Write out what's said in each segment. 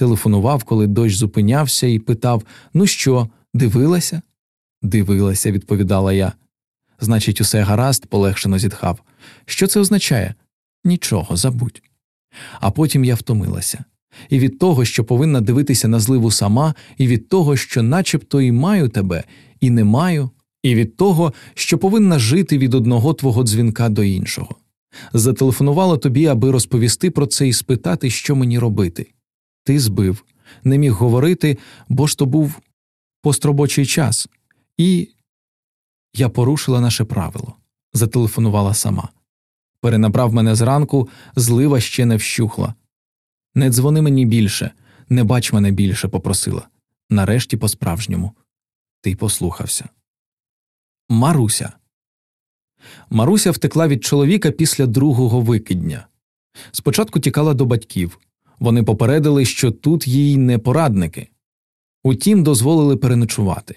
телефонував, коли дощ зупинявся, і питав Ну що, дивилася? Дивилася, відповідала я. Значить, усе гаразд, полегшено зітхав. Що це означає? Нічого, забудь. А потім я втомилася. І від того, що повинна дивитися на зливу сама, і від того, що начебто і маю тебе, і не маю, і від того, що повинна жити від одного твого дзвінка до іншого. Зателефонувала тобі, аби розповісти про це і спитати, що мені робити. Ти збив, не міг говорити, бо ж то був постробочий час, і я порушила наше правило, зателефонувала сама. Перенабрав мене зранку, злива ще не вщухла. Не дзвони мені більше, не бач мене більше, попросила. Нарешті по справжньому. Ти послухався. Маруся. Маруся втекла від чоловіка після другого викидня. Спочатку тікала до батьків. Вони попередили, що тут їй не порадники. Утім, дозволили переночувати.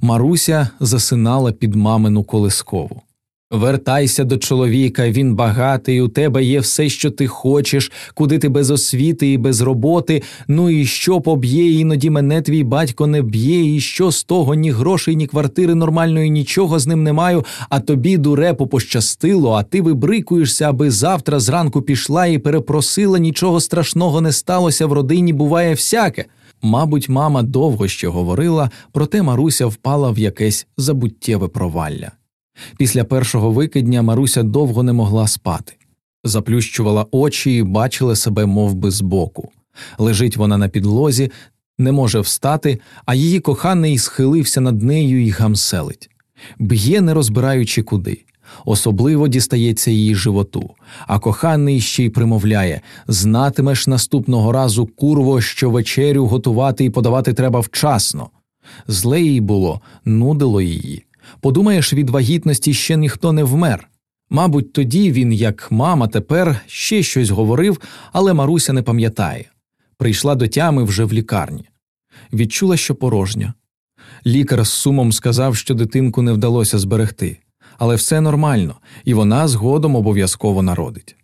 Маруся засинала під мамину колискову. Вертайся до чоловіка, він багатий, у тебе є все, що ти хочеш, куди ти без освіти і без роботи. Ну і що поб'є, іноді мене твій батько не б'є, і що з того ні грошей, ні квартири нормальної, нічого з ним не маю, а тобі, дурепо, пощастило, а ти вибрикуєшся, аби завтра зранку пішла і перепросила, нічого страшного не сталося в родині, буває всяке. Мабуть, мама довго ще говорила, проте Маруся впала в якесь забуттєве провалля. Після першого викидня Маруся довго не могла спати, заплющувала очі і бачила себе мов би, збоку. Лежить вона на підлозі, не може встати, а її коханий схилився над нею і гамселить, б'є, не розбираючи куди. Особливо дістається її животу, а коханий ще й примовляє знатимеш наступного разу, курво, що вечерю готувати і подавати треба вчасно. Зле їй було, нудило її. Подумаєш, від вагітності ще ніхто не вмер. Мабуть, тоді він, як мама, тепер ще щось говорив, але Маруся не пам'ятає. Прийшла до тями вже в лікарні. Відчула, що порожня. Лікар з сумом сказав, що дитинку не вдалося зберегти, але все нормально, і вона згодом обов'язково народить.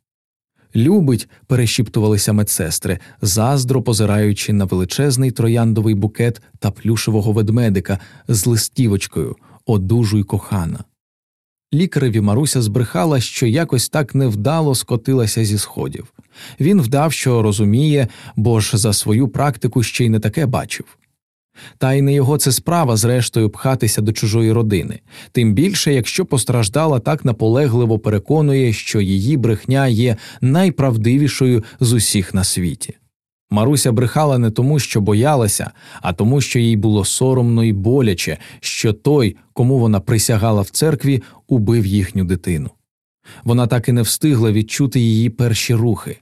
Любить, перешіптувалися медсестри, заздро позираючи на величезний трояндовий букет та плюшевого ведмедика з листівочкою одужуй кохана. Лікареві Маруся збрехала, що якось так невдало скотилася зі сходів. Він вдав, що розуміє, бо ж за свою практику ще й не таке бачив. Та й не його це справа, зрештою, пхатися до чужої родини, тим більше, якщо постраждала так наполегливо переконує, що її брехня є найправдивішою з усіх на світі. Маруся брехала не тому, що боялася, а тому, що їй було соромно і боляче, що той, кому вона присягала в церкві, убив їхню дитину. Вона так і не встигла відчути її перші рухи.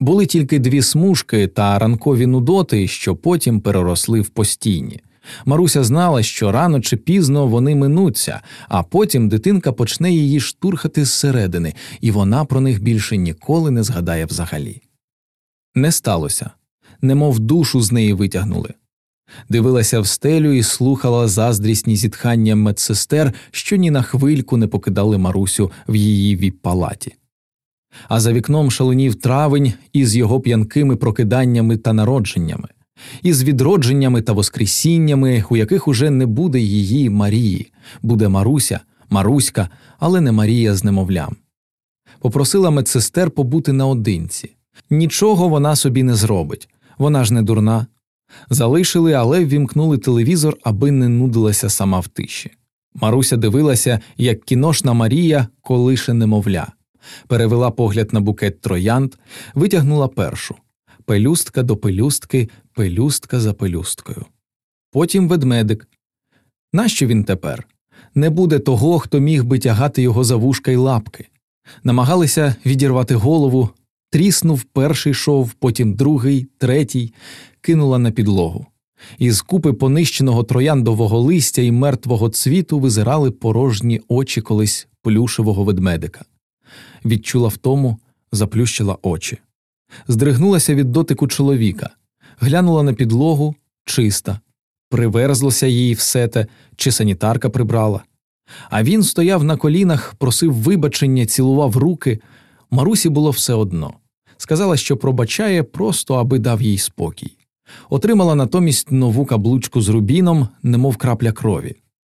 Були тільки дві смужки та ранкові нудоти, що потім переросли в постійні. Маруся знала, що рано чи пізно вони минуться, а потім дитинка почне її штурхати зсередини, і вона про них більше ніколи не згадає взагалі. Не сталося немов душу з неї витягнули. Дивилася в стелю і слухала заздрісні зітхання медсестер, що ні на хвильку не покидали Марусю в її віп-палаті. А за вікном шаленів травень із його п'янкими прокиданнями та народженнями, із відродженнями та воскресіннями, у яких уже не буде її Марії, буде Маруся, Маруська, але не Марія з немовлям. Попросила медсестер побути наодинці. Нічого вона собі не зробить, вона ж не дурна. Залишили, але ввімкнули телевізор, аби не нудилася сама в тиші. Маруся дивилася, як кіношна Марія колише немовля, перевела погляд на букет троянд, витягнула першу пелюстка до пелюстки, пелюстка за пелюсткою. Потім ведмедик. Нащо він тепер? Не буде того, хто міг би тягати його за вушка й лапки. Намагалися відірвати голову, Тріснув перший шов, потім другий, третій, кинула на підлогу. Із купи понищеного трояндового листя і мертвого цвіту визирали порожні очі колись плюшевого ведмедика. Відчула втому, заплющила очі. Здригнулася від дотику чоловіка, глянула на підлогу чиста, приверзлося їй все те, чи санітарка прибрала. А він стояв на колінах, просив вибачення, цілував руки. Марусі було все одно сказала, що пробачає просто, аби дав їй спокій. Отримала натомість нову каблучку з рубіном, немов крапля крові.